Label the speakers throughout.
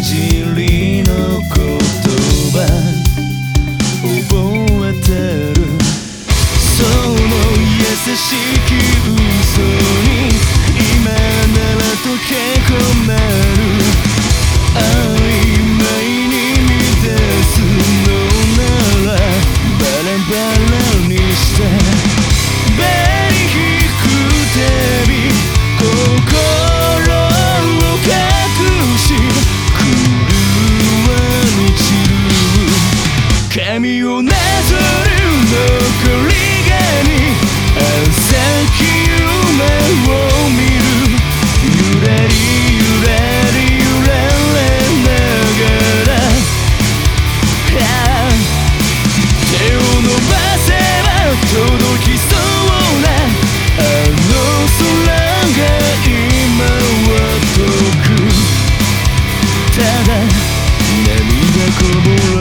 Speaker 1: じりの言葉。覚えてる。その優しき嘘に今なら溶け込まる髪をなぞる残りがに朝日夢を見るゆらりゆらり揺られながら手を伸ばせば届きそうなあの空が今は遠くただ涙こぼれ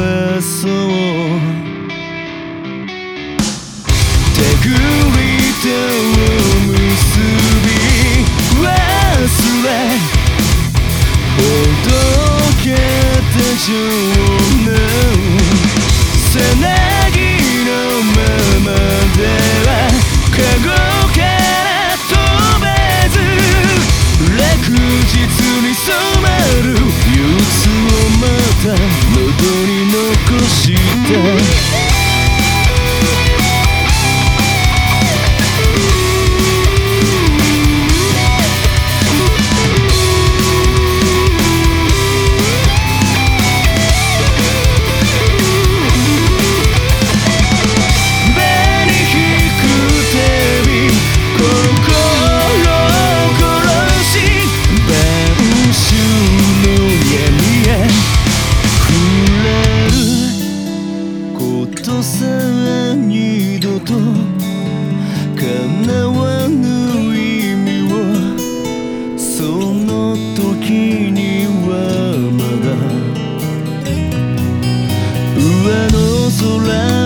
Speaker 1: の空